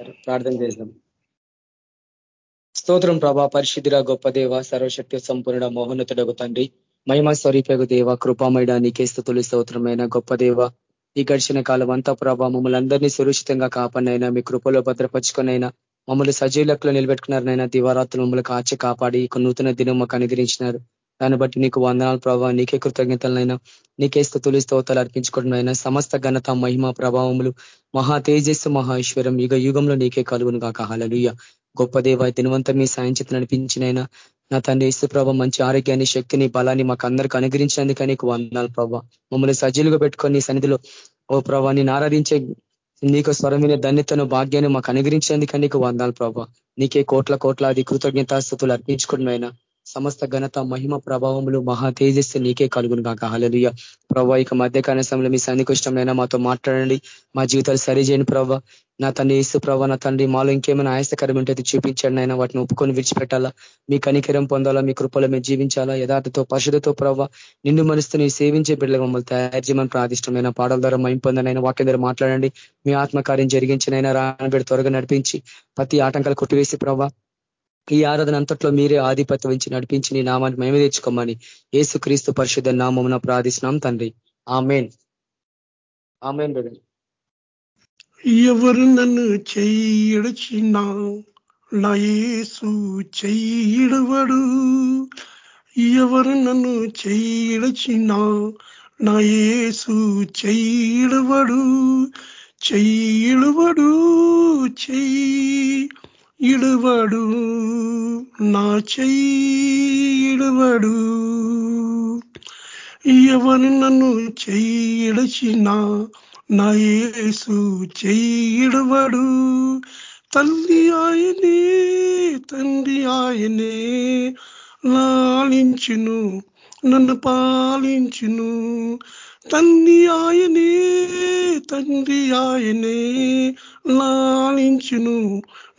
ప్రార్థన చేద్దాం. స్తోత్రం ప్రభా పరిశుద్ధిర గొప్ప దేవ సర్వశక్తి సంపూర్ణ మోహనతుడగు తండ్రి. మహిమ స్వరూపకు దేవ కృపామయడ నీకే స్థుతులు స్తోత్రమైన గొప్ప దేవ. ఈ గడిచిన కాలం అంతా ప్రభా మమ్మల్ని అందరినీ సురక్షితంగా కాపాడినైనా మీ కృపలో భద్రపరుచుకునైనా మమ్మల్ని సజీవులకులో నిలబెట్టుకున్నారనైనా దివారాత్రులు మమ్మల్ని కాచి కాపాడి ఒక నూతన దినం మాకు అనుగ్రహించినారు. దాన్ని బట్టి నీకు వందనాలు ప్రభావ నీకే కృతజ్ఞతలనైనా నీకే స్థుతులు స్తోతాలు అర్పించుకోవడం సమస్త ఘనత మహిమ ప్రభావములు మహా తేజస్సు మహేశ్వరం యుగ యుగంలో నీకే కలుగును కాక హలలుయ్య గొప్ప దేవ దినవంతం మీ సాయం చేతి నడిపించినైనా నా తండ్రి ఇసు ప్రభ మంచి ఆరోగ్యాన్ని శక్తిని బలాన్ని మాకు అందరికి అనుగ్రహించినందుక నీకు వందనాలు ప్రభావ మమ్మల్ని సజ్జలుగా పెట్టుకొని సన్నిధిలో ఓ ప్రభా నేను ఆరాధించే నీకు స్వరమైన ధన్యతను భాగ్యాన్ని మాకు అనుగ్రహించినందుక నీకు వందాలు ప్రభావ నీకే కోట్ల కోట్లాది కృతజ్ఞతాస్థుతులు అర్పించుకున్నైనా సమస్త ఘనత మహిమ ప్రభావములు మహా తేజస్సు నీకే కలుగును కాక హలలుయ ప్రభావ ఇక మధ్యకాల సమయంలో మీ సన్నికృష్టమైనా మాతో మాట్లాడండి. మా జీవితాలు సరిచేయని ప్రభావ నా తండ్రి ఇసు ప్రభా నా తండ్రి మాలో ఇంకేమైనా ఆయాసకరం ఉంటే చూపించండి అయినా వాటిని ఒప్పుకొని విడిచిపెట్టాలా? మీ కనికరం పొందాలా? మీ కృపలో మేము జీవించాలా? యథార్థతో పరిశుధతో ప్రభావ నిన్ను మనసుతో నీ సేవించే బిడ్డలు మమ్మల్ని తయారు చేయమని ప్రాదిష్టమైన పాటల ద్వారా మైం పొందనైనా వాక్యం ద్వారా మాట్లాడండి. మీ ఆత్మకార్యం జరిగించినైనా రాబడి త్వరగా నడిపించి ప్రతి ఆటంకాలు కొట్టివేసి ప్రభావ ఈ ఆరాధన అంతట్లో మీరే ఆధిపత్యం నుంచి నడిపించి నీ నామాన్ని మేమే తెచ్చుకోమని ఏసు క్రీస్తు పరిశుద్ధ నామమున ప్రార్థిస్తున్నాం తండ్రి. ఆమెన్. Amen brother. ఎవరు నన్ను చెయ్యడచినా నా యేసు చెయ్యడవడు ఎవరు నన్ను చెయ్యడచినా నా యేసు చెయ్యడవడు చెయ్యడవడు చెయ్యి ఇడువడు నా చెయ్యిడువడు ఎవరు నన్ను చెయ్యిడచినా నా యేసు చెయ్యిడువడు తల్లి ఆయనే తండ్రి ఆయనే లాలించును నన్ను పాలించును. తండ్రి ఆయనే తండ్రి ఆయనే లాలించును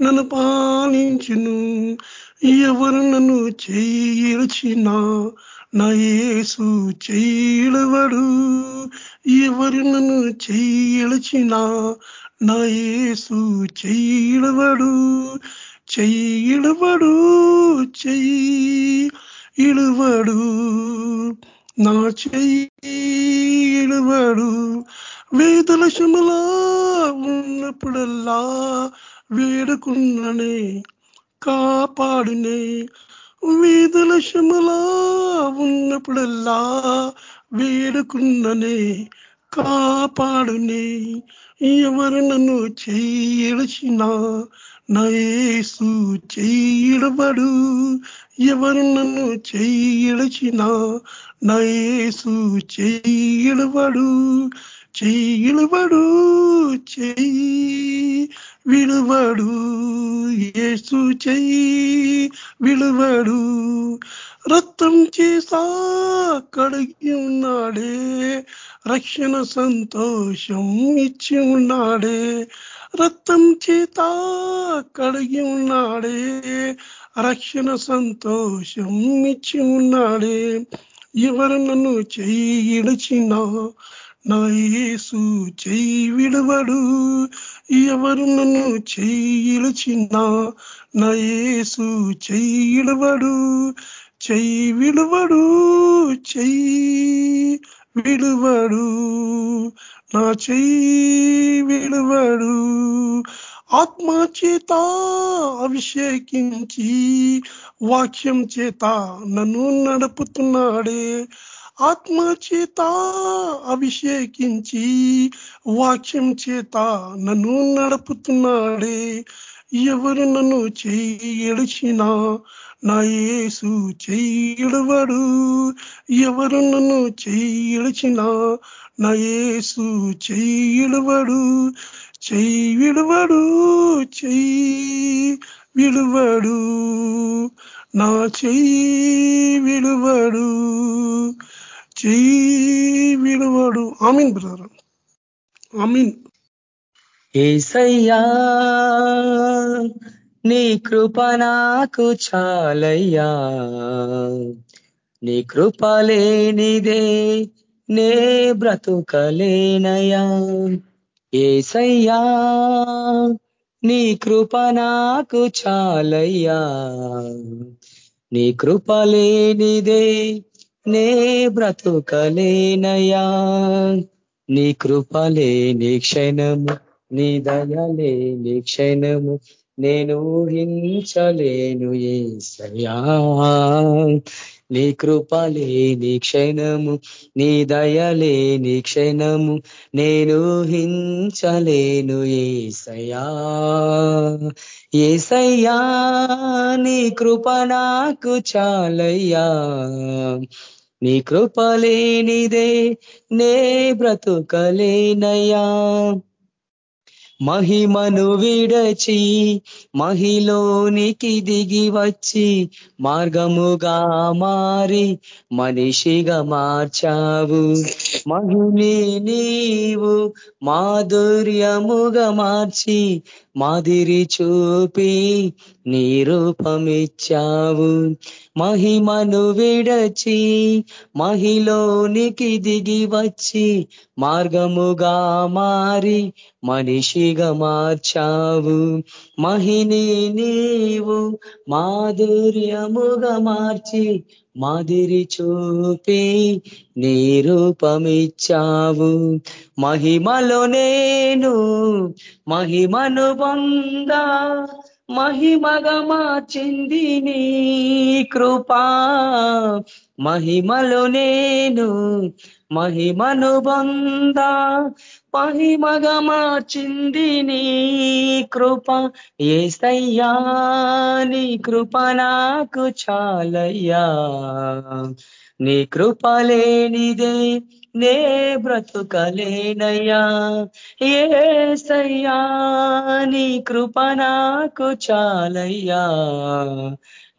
నన్ను పాలించును. ఎవరు నన్ను చేయిచినా నా యేసు చేయడవడు ఎవరు నన్ను చేయలచినా నా యేసు చేయడవడు చెయ్యిడవడు చెయ్యి ఇడువడు నా చెయ్యిడువడు వేదల శమలా ఉన్నప్పుడల్లా వేడుకున్ననే కాపాడునే. వేదల శమలా ఉన్నప్పుడల్లా వేడుకున్ననే కాపాడునే. ఎవరు నన్ను చేయడచినా నయేసు చేయడబడు ఎవరు నన్ను చేయడచినా నయేసు చేయడబడు చెయ్యిలబడు చెయ్యి విలువడు ఏసు చెయ్యి విలువడు. రక్తం చేసా కడిగి ఉన్నాడే. రక్షణ సంతోషం ఇచ్చి ఉన్నాడే. రక్తం చేత కడిగి ఉన్నాడే. రక్షణ సంతోషం ఇచ్చి ఉన్నాడే. ఎవరు నన్ను చెయ్యి ఇడిచినా నా యేసు చెయ్యి విడవడు. ఎవరు నన్ను చెయ్యిలచిన్నా నా యేసు చెయ్యిడవడు చెయ్యి విడువడు చెయ్యి విడువడు. నా చెయ్యి విడువడు. ఆత్మ చేత అభిషేకించి వాక్యం చేత నన్ను నడుపుతున్నాడే. ఆత్మ చేత అభిషేకించి వాక్యం చేత నన్ను నడుపుతున్నాడే. ఎవరు నన్ను చేయడిచినా నా యేసు చెయ్యడవడు ఎవరు నన్ను చెయ్యడిచినా నా యేసు చెయ్యడవడు చెయ్యి విడువడు చెయ్యి విడువడు నా చెయ్యి విడువడు. చెయ్యి ఆమీన్ బ్రదర్. ఆమీన్. ఏసయ్యా నీ కృప నాకు చాలయ్యా. నీ కృప లేనిదే నే బ్రతుకలేనయ్యా. ఏసయ్యా నీ కృప నాకు చాలయ్యా. నీ కృప లేనిదే నే బ్రతుకలేనయా నీ కృపలే నీ క్షణము నీ దయలే నీ క్షణము. నేను ఊహించలేను ఏసయ్యా. నీ కృపలే నీ క్షణము నీ దయలే నీ క్షణము నేను హించలేను ఏసయా ఏసయ్యా నీ కృప నాకు చాలయ్యా. నీ కృపలేనిదే నే బ్రతుకలేనయ్యా. మహిమను విడచి మహిలోనికి దిగి వచ్చి మార్గముగా మారి మనిషిగా మార్చావు. మహిని నీవు మాధుర్యముగా మార్చి మాదిరి చూపి నీ రూపమిచ్చావు. మహిమను విడచి మహిలోనికి దిగి వచ్చి మార్గముగా మారి మనిషిగా మార్చావు. మహిని నీవు మాధుర్యముగా మార్చి మాదిరి చూపి నీ రూపమిచ్చావు. మహిమలో నేను మహిమను పొందా మహిమగా మార్చింది నీ కృపా. మహిమలు నేను మహిమను బంద మహిమగా మార్చింది నీ కృప. ఏసయ్యా నీ కృప నాకు చాలయ్యా. నీ కృప లేనిదే నే బ్రతుకలేనయ్యా. ఏసయ్యా నీ కృప నాకు చాలయ్యా.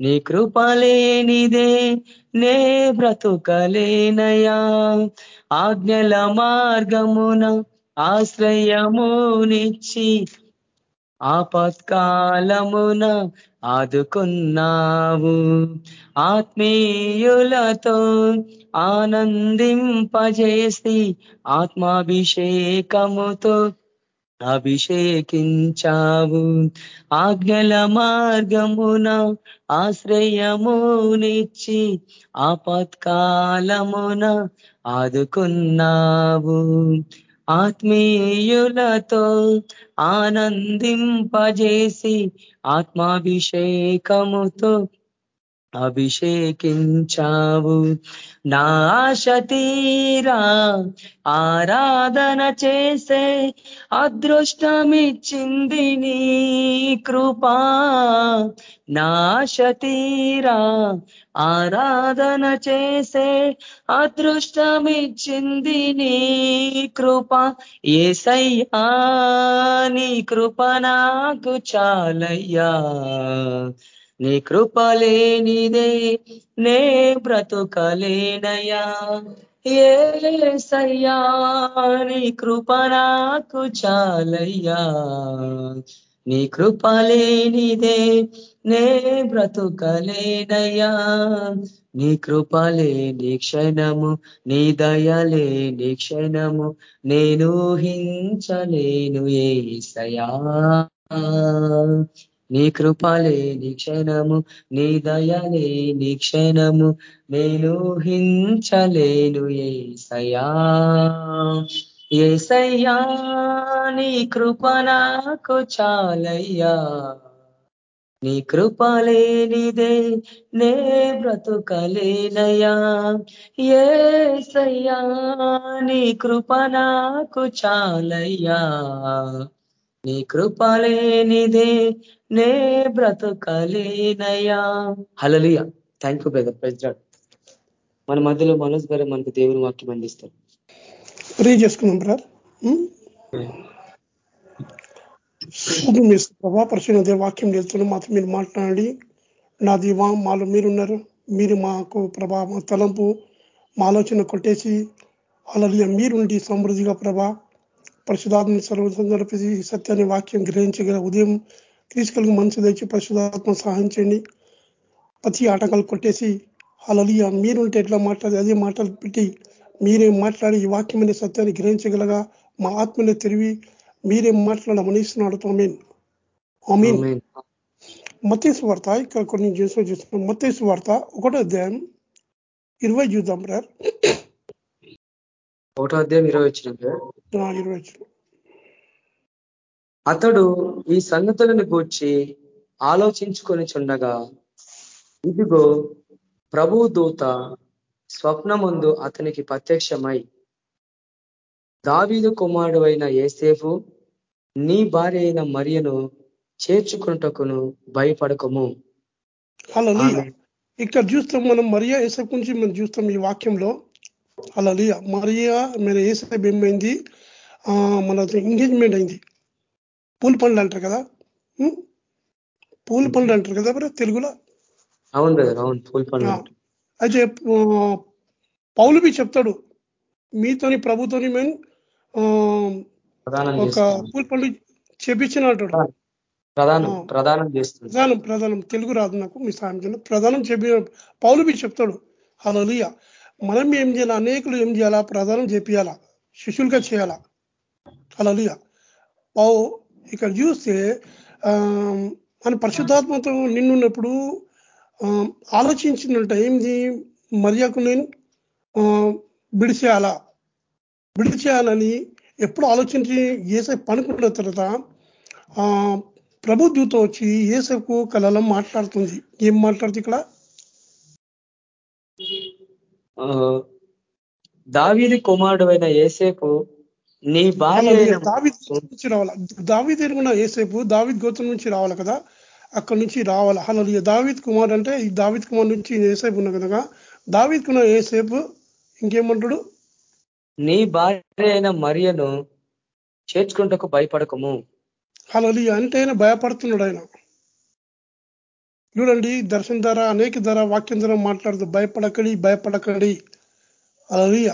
నీ కృప లేనిదే నే బ్రతుకలేనయ్యా. ఆజ్ఞల మార్గమున ఆశ్రయమునిచ్చి ఆపత్కాలమున ఆదుకున్నావు. ఆత్మీయులతో ఆనందింపజేసి ఆత్మాభిషేకముతో అభిషేకించావు. ఆజ్ఞల మార్గమున ఆశ్రయమునిచ్చి ఆపత్కాలమున ఆదుకున్నావు. ఆత్మీయులతో ఆనందింపజేసి ఆత్మాభిషేకముతో అభిషేకించావు. నా ఆశ తీరా ఆరాధన చేసే అదృష్టమిచ్చింది నీ కృపా. నా తీరా ఆరాధన చేసే అదృష్టమిచ్చింది నీ కృప. ఏసయ్యా నీ కృప నాకు చాలయ్యా. నీ కృపలేనిదే నే బ్రతుకలేనయా ఏసయ్యా నీ కృప నాకు చాలయ్యా. నీ కృపలేనిదే నే బ్రతుకలేనయ్యా. నీ కృపలేని క్షణము నీ దయలేని క్షణము నేను హించలేను ఏసయా నీ కృపలేని క్షణము నీ దయలేని క్షణము నేను హించలేను ఏసయా ఏసయ్యా నీ కృప నాకు చాలయ్యా. నీ కృపలేనిదే నే బ్రతుకలేనయ్యా. ఏసయ్యా నీ కృప నాకు చాలయ్యా. నీ కృపలేనిదే నే బ్రతుకలేనయా హలలియ థ్యాంక్ యూ బ్రదర్ ప్రెసిడెంట్ మన మధ్యలో మనోజ్ గారు మనకు దేవుని వాక్యం అందిస్తారు. ప్రే చేసుకున్నాం బ్రదర్ ప్రభా పరిశుభ్ర వాక్యం వెళ్తున్నాం మాత్రం మీరు మాట్లాడి నా దీవా మాలో మీరున్నారు. మీరు మాకు ప్రభా మా తలంపు మా ఆలోచన కొట్టేసి అలా మీరుండి సమృద్ధిగా ప్రభా పరిశుధాత్మ సర్వసందర్పి సత్యాన్ని వాక్యం గ్రహించగల ఉదయం తీసుకెళ్ళి మనసు తెచ్చి పరిశుధాత్మ సహాయం చేయండి. ప్రతి ఆటకాలు కొట్టేసి అలలియ మీరుంటే ఎట్లా మాట్లాడి అదే మాటలు పెట్టి మీరేం మాట్లాడి ఈ వాక్యం అనే సత్యాన్ని గ్రహించగలగా మా ఆత్మని తిరిగి మీరేం మాట్లాడమని ఇస్తున్నాడు మీన్ మీన్ ఆమేన్. మత్తేసు వార్త ఇక్కడ కొన్ని చేసిన చూస్తున్నాం. మత్తేసు వార్త ఒకటో అధ్యాయం ఇరవై చూద్దాం బ్రదర్. ఒకటో అధ్యాయం ఇరవై వచ్చిన అతడు ఈ సంగతులను గూర్చి ఆలోచించుకొని చుండగా ఇదిగో ప్రభు దూత స్వప్నముందు అతనికి ప్రత్యక్షమై దావీదు కుమారుడు అయిన ఏసేఫు నీ భార్య అయిన మరియను చేర్చుకుంటకును భయపడకము. ఇక్కడ చూస్తాం మనం మరియా ఏసప్ గురించి మనం చూస్తాం ఈ వాక్యంలో. అలా మరియా మన ఏసప్ ఏమైంది? మన ఎంగేజ్మెంట్ అయింది. పూల పండ్లు అంటారు కదా? పూల పండ్లు అంటారు కదా మరి తెలుగులో? అవును బ్రదర్ అవును పూల్ పండ్లు ఆ, అయితే ఆ, పౌలువి చెప్తాడు మీతోని ప్రభుతోని మేము ఒక పూల పండ్లు చేపించిన అంటాడు. ప్రధానం చేస్తుంది ప్రధానం ప్రధానం తెలుగు రాదు నాకు మీ సాయం ప్రధానం చెప్పి పౌలువి చెప్తాడు అలలియ. మనం ఏం చేయాలి? అనేకులు ఏం చేయాలా? ప్రధానం చేపియాలా? శిష్యులుగా చేయాలా? అలలియ పౌ ఇక్కడ చూస్తే మన పరిశుద్ధాత్మతో నిన్నున్నప్పుడు ఆ, ఆలోచించినట్ట ఏంది? నేను బిడిచేయాలా విడిచేయాలా? విడిచేయాలని ఎప్పుడు ఆలోచించి ఏసై పనుకున్న తర్వాత ఆ ప్రభు దూత వచ్చి ఏసకు కలలం మాట్లాడుతుంది. ఏం మాట్లాడుతుంది ఇక్కడ? దావీది కుమారుడు అయిన ఏసేపు నీ భార్య నుంచి రావాలా? దావిద్ ఎరుగున ఏసేపు దావిద్ గోత్రం నుంచి రావాలి కదా? అక్కడ నుంచి రావాలా? అలా దావిద్ కుమార్ అంటే ఈ దావిద్ కుమార్ నుంచి ఏసేపు ఉన్న కనుక దావిద్ కున్న ఏసేపు ఇంకేమంటాడు? నీ భార్య అయిన మరియను చేర్చుకుంటకు భయపడకము. అలా అంటే ఆయన భయపడుతున్నాడు ఆయన. చూడండి దర్శన ధర అనేక ధర వాక్యం ధర మాట్లాడుతూ భయపడకడి భయపడకడి. అలలియ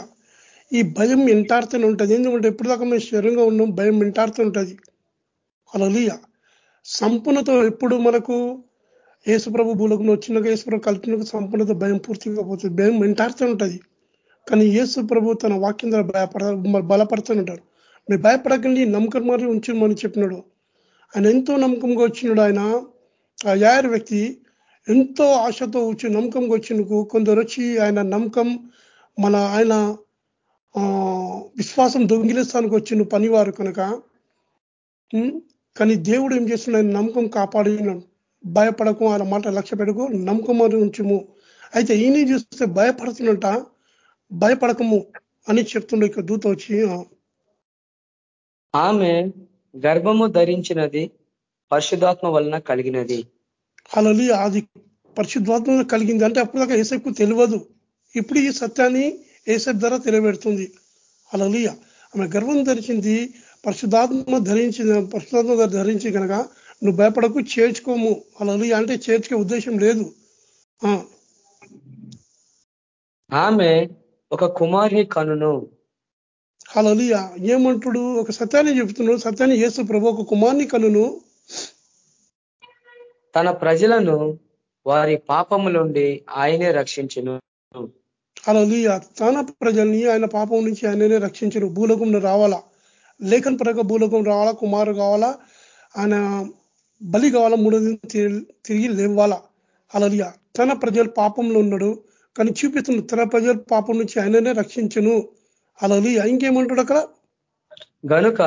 ఈ భయం వెంటాడుతూనే ఉంటుంది. ఎందుకంటే ఎప్పుడు దాకా మేము శరీరంగా ఉన్నాం భయం వెంటాడుతూ ఉంటుంది. అలలియ సంపూర్ణతో ఎప్పుడు మనకు యేసుప్రభు భూలకు వచ్చినాక యేసుప్రభు కల్పినకు సంపూర్ణత భయం పూర్తిగా పోతుంది. భయం వెంటాడుతూ ఉంటుంది. కానీ యేసు ప్రభు తన వాక్యం ద్వారా భయపడ బలపడుతుంటారు మీరు భయపడకండి నమ్మకం మరి ఉంచుమని చెప్పినాడు. ఆయన ఎంతో నమ్మకంగా వచ్చినాడు ఆయన. ఆ యాయర్ వ్యక్తి ఎంతో ఆశతో వచ్చి నమ్మకం వచ్చినకు కొందరు వచ్చి ఆయన నమ్మకం మన ఆయన ఆ, విశ్వాసం దొంగిలిస్తానికి వచ్చిన పనివారు కనుక కానీ దేవుడు ఏం చేస్తున్నాడు? ఆయన నమ్మకం కాపాడినాడు భయపడకు ఆయన మాట లక్ష్య పెడకు నమ్మకం అని ఉంచుము. అయితే ఈయన చూస్తే భయపడుతున్నట భయపడకము అని చెప్తుండే ఇక దూత వచ్చి ఆమె గర్భము ధరించినది పరిశుధాత్మ వలన కలిగినది. అలలి అది పరిశుద్ధాత్మ కలిగింది అంటే అప్పుడు దాకా ఏసెప్కు తెలియదు. ఇప్పుడు ఈ సత్యాన్ని ఏసెప్ ధర తెలియబెడుతుంది. అలలియ ఆమె గర్వం ధరించింది. పరిశుద్ధాత్మ ధరించింది పరిశుద్ధాత్మ ధర ధరించి కనుక నువ్వు భయపడకు చేర్చుకోము. అలలియ అంటే చేర్చుకే ఉద్దేశం లేదు. ఆమె ఒక కుమారి కనును. అలలియ ఏమంటుడు? ఒక సత్యాన్ని చెబుతున్నాడు. సత్యాన్ని యేసు ప్రభు ఒక కుమార్ని కనును. తన ప్రజలను వారి పాపము నుండి ఆయనే రక్షించును. అలలియ తన ప్రజల్ని ఆయన పాపం నుంచి ఆయననే రక్షించరు భూలోకంలో రావాలా? లేఖన పరంగా భూలోకం రావాలా? కుమారు కావాలా? ఆయన బలి కావాలా? మూడో దినం తిరిగి- తిరిగి లేవాలా? అలలియ తన ప్రజలు పాపంలో ఉన్నాడు కానీ చూపిస్తుంది తన ప్రజలు పాపం నుంచి ఆయననే రక్షించును. అలలియ ఇంకేమంటాడు అక్కడ? గనుక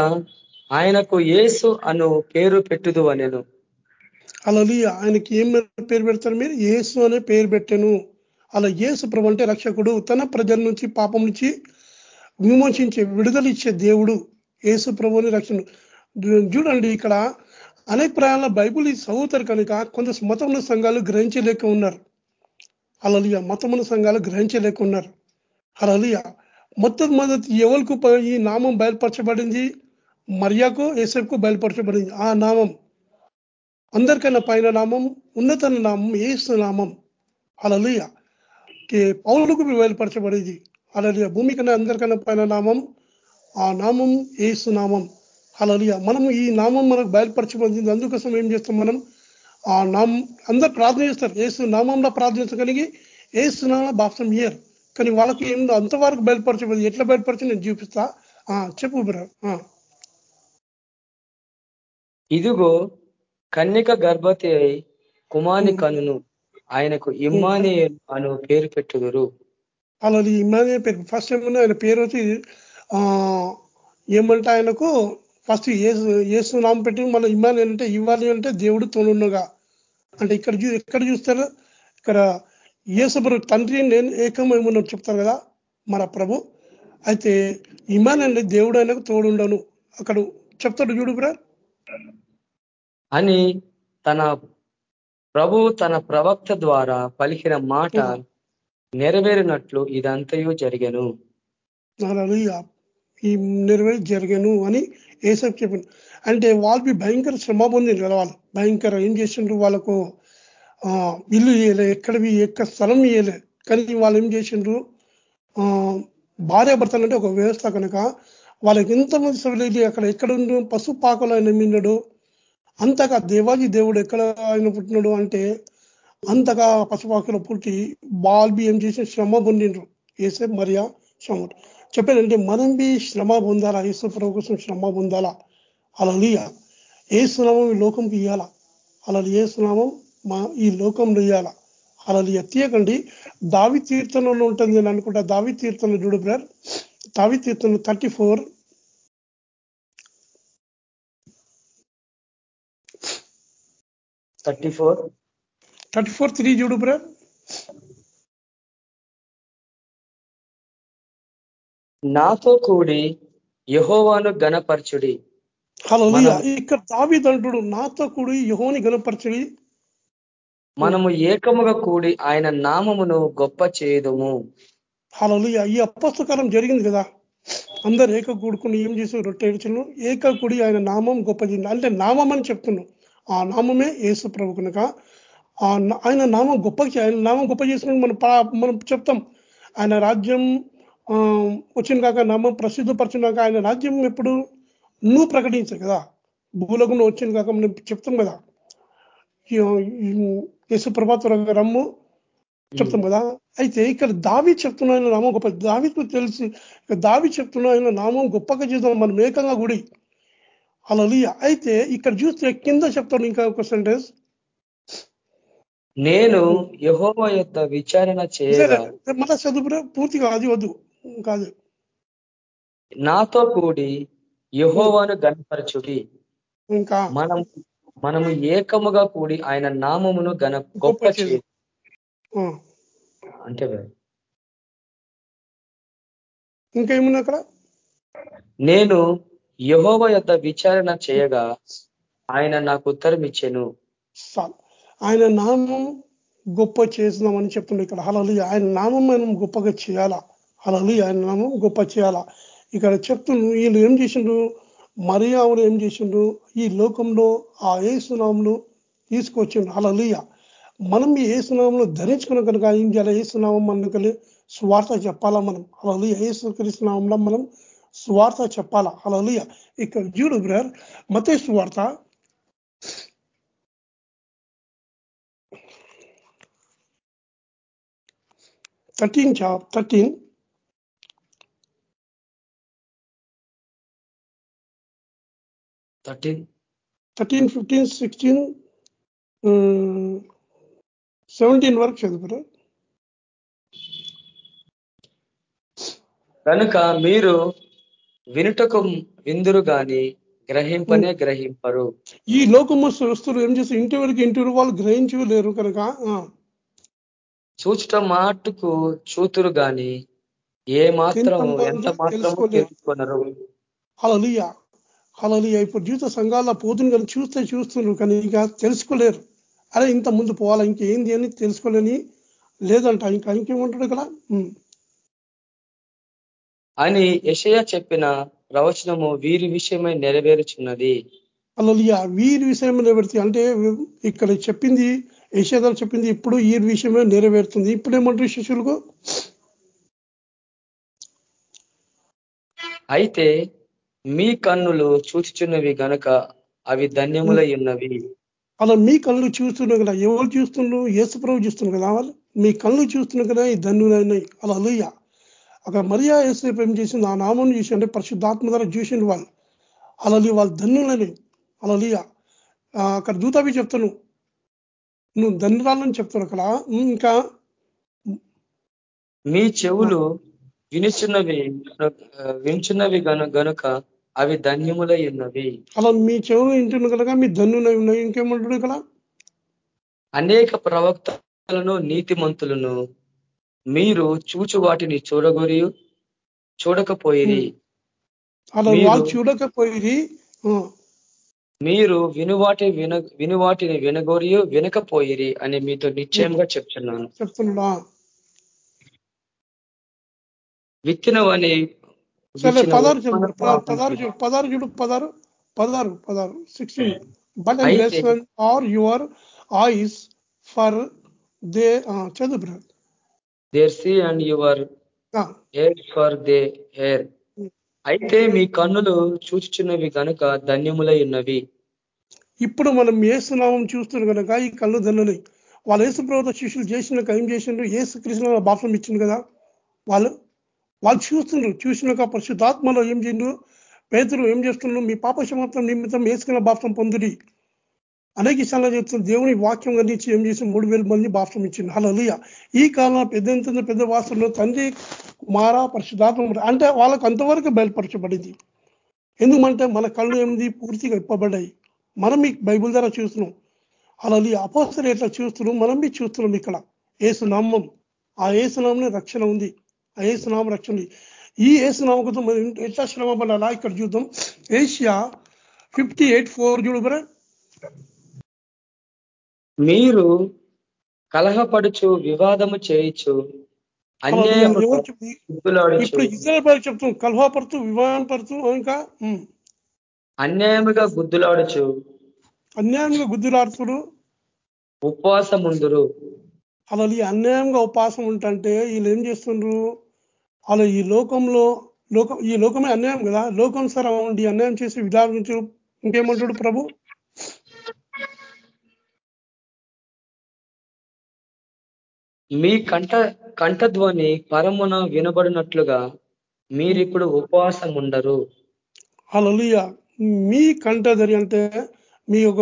ఆయనకు ఏసు అను పేరు పెట్టుదు అనేను. అలా ఆయనకి ఏం పేరు పెడతారు మీరు? ఏసు అనే పేరు పెట్టాను. అలా యేసు ప్రభు అంటే రక్షకుడు. తన ప్రజల నుంచి పాపం నుంచి విమోచించే విడుదల ఇచ్చే దేవుడు యేసు ప్రభుని రక్షణ చూడండి ఇక్కడ అనేక ప్రాయాల బైబుల్ చదువుతారు కనుక కొంత మతముల సంఘాలు గ్రహించలేక ఉన్నారు. అలలియ మతముల సంఘాలు గ్రహించలేక ఉన్నారు. అలలియ మొత్తం మొదటి ఎవరికి ఈ నామం బయలుపరచబడింది? మరియాకు ఏసేపుకు బయలుపరచబడింది. ఆ నామం అందరికన్నా పైన నామం ఉన్నత నామం ఏసు నామం. అలలియ పౌరులకు బయలుపరచబడేది. అలలియ భూమి కన్నా అందరికన్నా పైన నామం ఆ నామం ఏసు నామం. అలలియ మనం ఈ నామం మనకు బయలుపరచబడింది. అందుకోసం ఏం చేస్తాం మనం? ఆ నామం అందరు ప్రార్థన చేస్తారు. ఏసు నామంలో ప్రార్థించగలిగి ఏసు నామ బాప్సం ఇయర్ కానీ వాళ్ళకి ఏం అంతవరకు బయలుపరచబడింది. ఎట్లా బయలుపరిచి నేను చూపిస్తా. ఆ, చెప్పు బ్రో ఇదిగో కన్యక గర్భవతి అయి కుమాని కనును. ఆయనకు ఇమ్మాని అను పేరు పెట్టుదురు. అలా ఇమానియల్ పేరు. ఫస్ట్ ఏమన్నా ఆయన పేరు వచ్చి ఆ ఏమంటే ఆయనకు ఫస్ట్ ఏసు నామం పెట్టి మన ఇమానియల్ అంటే ఇవ్వాలి అంటే దేవుడు తోడున్నగా అంటే ఇక్కడ చూ ఎక్కడ చూస్తారు ఇక్కడ యేసుప్రభు తండ్రి నేను ఏకమేమో చెప్తారు కదా మన ప్రభు. అయితే ఇమానియల్ దేవుడు ఆయనకు తోడుండను. అక్కడ చెప్తాడు చూడు బ్రా అని తన ప్రభు తన ప్రవక్త ద్వారా పలికిన మాట నెరవేరినట్లు ఇదంతయు జరిగను. ఈ నెరవేరి జరిగాను అని ఏసప్ చెప్పింది అంటే వాళ్ళకి భయంకర శ్రమ పొందింది కదా వాళ్ళు. భయంకర ఏం చేసిండ్రు వాళ్ళకు? ఇల్లు ఇయ్యలే ఎక్కడవి ఎక్క స్థలం ఇయ్యలే. కానీ వాళ్ళు ఏం చేసిండ్రు? ఆ భార్య భర్తలు అంటే ఒక వ్యవస్థ కనుక వాళ్ళకి ఎంతమంది సభ్యులు అక్కడ ఎక్కడ ఉండు? పశు పాకలు ఆయన మిన్నడు. అంతగా దేవాజీ దేవుడు ఎక్కడ ఆయన పుట్టినాడు అంటే అంతగా పశుపాకలు పుట్టి బాల్బి ఏం చేసి శ్రమ పొందిండ్రు. ఏసే మరియా శ్రమ చెప్పానంటే మనం బి శ్రమ పొందాలా? ఏసు ప్రభు కోసం శ్రమ పొందాలా? అలా ఏ సునామం ఈ లోకంకి ఇయ్యాలా? అలా ఏ సునామం మా ఈ లోకంలో ఇయ్యాలా? అలా తీయకండి. దావి తీర్థంలో ఉంటుంది నేను అనుకుంటా. దావి తీర్థంలో చూడు బ్రర్ దావి తీర్థంలో thirty four thirty four thirty four three చూడు బ్రర్ నాతో కూడి యహోవాను గణపరచుడి. హలో ఇక్కడ దావిదంటుడు నాతో కూడి యహోని గణపరచడి. మనము ఏకముగా కూడి ఆయన నామమును గొప్ప చేయదుము హలో ఈ అప్పస్తకాలం జరిగింది కదా. అందరు ఏక కూడుకుని ఏం చేసి రొట్టె ఏడ్చను ఏక కూడి ఆయన నామం గొప్ప చేయండి అంటే నామం అని చెప్తున్నాం. ఆ నామమే యేసు ప్రభు కనుక. ఆయన నామం గొప్ప ఆయన నామం గొప్ప చేసినప్పుడు మనం మనం చెప్తాం. ఆయన రాజ్యం వచ్చిన కాక నామం ప్రసిద్ధపరిచినాక ఆయన రాజ్యం ఎప్పుడు నువ్వు ప్రకటించావు కదా. భూలోకంలో వచ్చిన కాక మనం చెప్తాం కదా. యేసు ప్రభాత రమ్ము. చెప్తాం కదా. అయితే ఇక్కడ దావి చెప్తున్న ఆయన నామం గొప్ప. దావికు తెలిసి దావి చెప్తున్న ఆయన నామం గొప్పగా చేద్దాం మనం ఏకంగా గుడి. అలా అయితే ఇక్కడ చూస్తే కింద చెప్తాను ఇంకా ఒక సెంటెన్స్ నేను యహోవ యొక్క విచారణ చేయగా మళ్ళా చదువు పూర్తిగా అది వద్దు. కాదు. నాతో కూడి యహోవాను గణపరచుడి. ఇంకా మనం మనము ఏకముగా కూడి ఆయన నామమును గణ గొప్ప గొప్ప చేయ చేద్దాం. ఆ, అంటే బ్రదర్, ఇంకా ఏమున్నా అక్కడ? నేను యహోవ యొక్క విచారణ చేయగా ఆయన నాకు ఉత్తరం ఇచ్చాను. ఆయన నామం గొప్ప చేస్తున్నామని చెప్తుండే ఇక్కడ. హలలు ఆయన నామం మనం గొప్పగా చేయాలా? హలలు ఆయన నామం గొప్ప చేయాలా? ఇక్కడ చెప్తుండ్రు వీళ్ళు ఏం చేసిండ్రు? మరియావులు ఏం చేసిండ్రు? ఈ లోకంలో ఆ ఏసునాములు తీసుకొచ్చిండ్రు. హలలుయ మనం ఈ ఏసునామంలో ధరించుకున్న కనుక ఏం చేయాలి ఏసునామం మనకి స్వార్థ చెప్పాలా మనం? హలలుయ ఏసుకరిస్తున్నామంలో మనం స్వార్థ చెప్పాలా? హలలుయ ఇక్కడ చూడు బ్రర్ మతే స్వార్థ thirteen chap thirteen. Thirteen. Thirteen fifteen sixteen seventeen వరకు చదువుతారు కనుక మీరు వినుటకు విందురు గాని గ్రహింపనే గ్రహింపరు. ఈ లోకము వస్తువులు ఏం చేస్తారు ఇంటి వరకు ఇంటి వాళ్ళు గ్రహించలేరు కనుక చూచుట మాటుకు చూతురు గాని ఏ మాత్రం ఎంత. తెలుసుకొనరు. హలలుయ హలలుయ ఇప్పుడు జీవిత సంఘాల్లో పోతుంది కానీ చూస్తే చూస్తున్నారు కానీ ఇక తెలుసుకోలేరు. అరే ఇంత ముందు పోవాలా? ఇంకేంది అని తెలుసుకోలేని లేదంట. ఇంకా ఇంకేమంటాడు ఇక్కడ? ఉమ్. అని యెషయా చెప్పిన ప్రవచనము వీరి విషయమై నెరవేరుచున్నది. అలలియ వీరి విషయం నెరవేరుతుంది. అంటే ఇక్కడ చెప్పింది యశోదాలు చెప్పింది ఇప్పుడు ఈ విషయమే నెరవేరుతుంది. ఇప్పుడు ఏమంటారు శిష్యులకు అయితే మీ కన్నులు చూచుచున్నవి గనక అవి ధన్యములై ఉన్నవి. అలా మీ కళ్ళు చూస్తున్నారు కదా ఎవరు చూస్తున్నారు యేసుప్రభు చూస్తున్నారు కదా వాళ్ళు మీ కళ్ళు చూస్తున్నారు కదా ఈ ధన్యులైనవి అలా అలుయ్య అక్కడ మరియా యేసుప్రభు ఏం చేసింది ఆ నామం చూసి అంటే పరిశుద్ధాత్మ ద్వారా చూసిండు వాళ్ళు. అలా వాళ్ళు ధన్యులని అలా అక్కడ దూతవి చెప్తాను. నువ్వు ధన్యురాలని చెప్తాను అక్కడ. ఇంకా మీ చెవులు వినుచున్నవి గను- వినుచున్నవి గను గనుక అవి ధన్యములై ఉన్నవి. అలా మీ చెవులు ఇంటున్న కనుక మీ ధన్యులై ఉన్నాయి ఇంకేమంటాడు ఇక్కడ? అనేక ప్రవక్తలను నీతిమంతులను మీరు చూచు వాటిని చూడగొరి చూడకపోయిరి అలా వాళ్ళు చూడకపోయి మీరు వినువాటి విన వినువాటిని వినగోరి వినకపోయిరి అని మీతో నిశ్చయంగా చెప్తున్నాను. చెప్తున్నాడా విత్తినవని సరే పదారు చూడు పదారు చూడు పదారు చూడు పదారు పదారు పదారు sixteen but blessed are your eyes for they చదువు brother. They see and your ears for they hear అయితే మీ కన్నులు చూచుచున్నవి గనుక ధన్యములై ఉన్నవి. ఇప్పుడు మనం ఏసునామం చూస్తున్నాం కనుక ఈ కళ్ళు ధనులు వాళ్ళు ఏసు ప్రభుత్వ శిష్యులు చేసినాక ఏం చేసిండ్రు? ఏసు కృష్ణ బాప్సం ఇచ్చింది కదా వాళ్ళు. వాళ్ళు చూస్తుండ్రు చూసినాక పరిశుద్ధాత్మలో ఏం చేయండు? పేదలు ఏం చేస్తుండ్రు మీ పాప నిమిత్తం వేసుకున్న బాప్సం పొందుడి. అనేక సార్లు చెప్తుంది దేవుని వాక్యం అందించి ఏం చేసి మూడు వేల మంది బాప్సం ఇచ్చింది అలా ఈ కాలంలో పెద్ద పెద్ద వాసనలో తండ్రి కుమార పరిశుద్ధాత్మ అంటే వాళ్ళకు అంతవరకు బయలుపరచబడింది. ఎందుకంటే మన కళ్ళు ఏమిది? పూర్తిగా ఇప్పబడ్డాయి మనం ఈ బైబుల్ ద్వారా చూస్తున్నాం. అలా అపోస్తలు ఎట్లా చూస్తున్నాం మనం చూస్తున్నాం ఇక్కడ. ఏసునామం. ఆ ఏసునామం రక్షణ ఉంది. ఏసునామం రక్షణ ఈ ఏసునామకంతో మనం ఎట్లా శ్రమ పడాలా ఇక్కడ చూద్దాం. ఏషియా ఫిఫ్టీ ఎయిట్ ఫోర్ చూడు బ్రా మీరు కలహపడుచు వివాదము చేయిచు అన్యాయము ఎవరు చెప్పి- గుద్దులాడుచు ఇప్పుడు ఇజ్రాయల్ చెప్తాం కలహపడుతూ వివాహం పడుతూ ఇంకా అన్యాయముగా గుద్దులాడుచు. అన్యాయంగా గుద్దులాడుతుడు ఉపవాసముందురు. అలా ఈ అన్యాయంగా ఉపాసం ఉంటుంటే వీళ్ళు ఏం చేస్తుండ్రు? అలా ఈ లోకంలో లోకం ఈ లోకమే అన్యాయం కదా? లోకం సరే ఉండి అన్యాయం చేసి విధానించు ఇంకేమంటాడు ప్రభు? మీ కంఠ కంఠధ్వని పరమున వినబడినట్లుగా మీరిప్పుడు ఉపవాసం ఉండరు అలలియ మీ కంటధరి అంటే మీ ఒక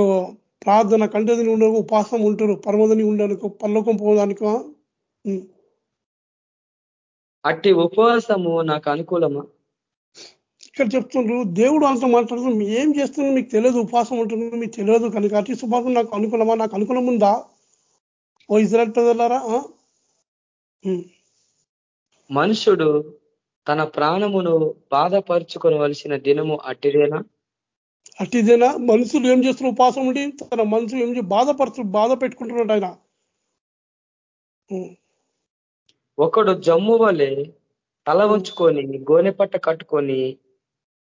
ప్రార్థన కంటధని ఉండే ఉపాసం ఉంటారు. పరమదని ఉండడానికి పల్లకం పోవడానికి. అట్టి ఉపవాసము నాకు అనుకూలమా? ఇక్కడ చెప్తుండ్రు దేవుడు అంత మాట్లాడుతుంది మీరు ఏం చేస్తున్నారు మీకు తెలియదు ఉపాసం ఉంటుంది మీకు తెలియదు కనుక అతి సుపాసం నాకు అనుకూలమా? నాకు అనుకూలం ఉందా? ఓ ఇజ్రాయల్ ప్రజలారా. మనుషుడు తన ప్రాణమును బాధపరుచుకొనవలసిన దినము అట్టిదేనా? అట్టిదేనా? మనుషులు ఏం చేస్తున్నారు? ఉపాసం ఉండి తన మనసు ఏం చేసి బాధపడుతు బాధ పెట్టుకుంటున్నాడు ఆయన. ఒకడు జమ్ము వలె తల వంచుకొని గోనె పట్ట కట్టుకొని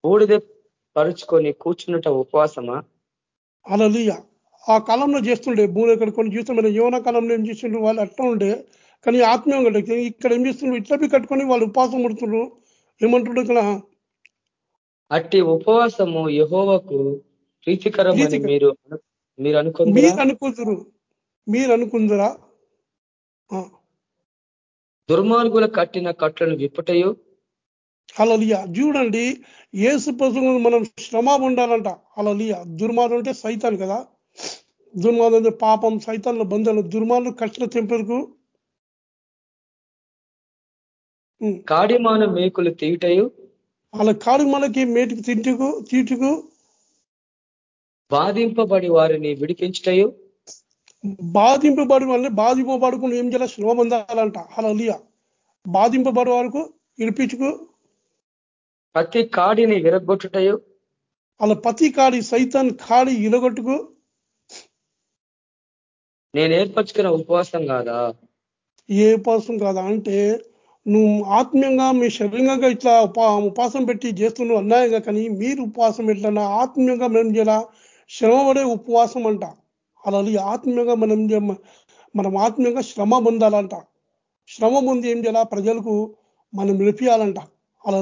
బూడిద పరుచుకొని కూర్చున్నట ఉపవాసమా? అలలియ. ఆ కాలంలో చేస్తుండే భూమి ఎక్కడ కొన్ని చూస్తాం మన యోన కాలంలో ఏం చేస్తుండ్రు వాళ్ళు అట్లా ఉండే. కానీ ఆత్మీయంగా. ఇక్కడ ఏం చేస్తుండ్రు ఇట్లా బి కట్టుకొని వాళ్ళు ఉపాసం పడుతుండ్రు. ఏమంటుండ్రు ఇక్కడ? అట్టి ఉపవాసము యహోవకు ప్రీతికరమని ప్రీతికరం. మీరు మీరు అనుకుందరా? మీరు అనుకుందరు. మీరు అనుకుందరా? ఆ, దుర్మార్గుల కట్టిన కట్లను విప్పుటయు? అలలియ చూడండి ఏసు పశువు మనం శ్రమ ఉండాలంట. అలలియ దుర్మార్గం అంటే సైతాన్ కదా. దుర్మార్గం అంటే పాపం సైతాన్ల బంధాలు దుర్మార్గం కట్టిన తెంపలకు ఉమ్. కాడిమాన మేకులు తీయుటయు? అలా కాడు మనకి మేటికి తింటుకు తీటుకు? బాధింపబడి వారిని విడిపించుటయు? బాధింపబడి వాళ్ళని బాధింపబడుకుని ఏం చేయాలి? శ్రమ పొందాలంట అలా బాధింపబడే వరకు ఇడిపించుకు ప్రతి కాడిని విరగొట్టుటయు అలా పతి కాడి సైతాన్ కాడి ఇలగొట్టుకు నేను ఏర్పరచుకున్న ఉపవాసం కాదా? ఏ ఉపాసం కాదా? అంటే నువ్వు ఆత్మీయంగా మీ శరీరంగా ఇట్లా ఉపా ఉపాసం పెట్టి చేస్తున్నావు అన్యాయంగా కానీ మీరు ఉపవాసం ఎట్లన్నా ఆత్మీయంగా మనం చేయాలా? శ్రమ పడే ఉపవాసం అంట. అలా ఆత్మీయంగా మనం మనం ఆత్మీయంగా శ్రమ పొందాలంట. శ్రమ పొంది ఏం చేయాలా? ప్రజలకు మనం నిలిపియాలంట అలా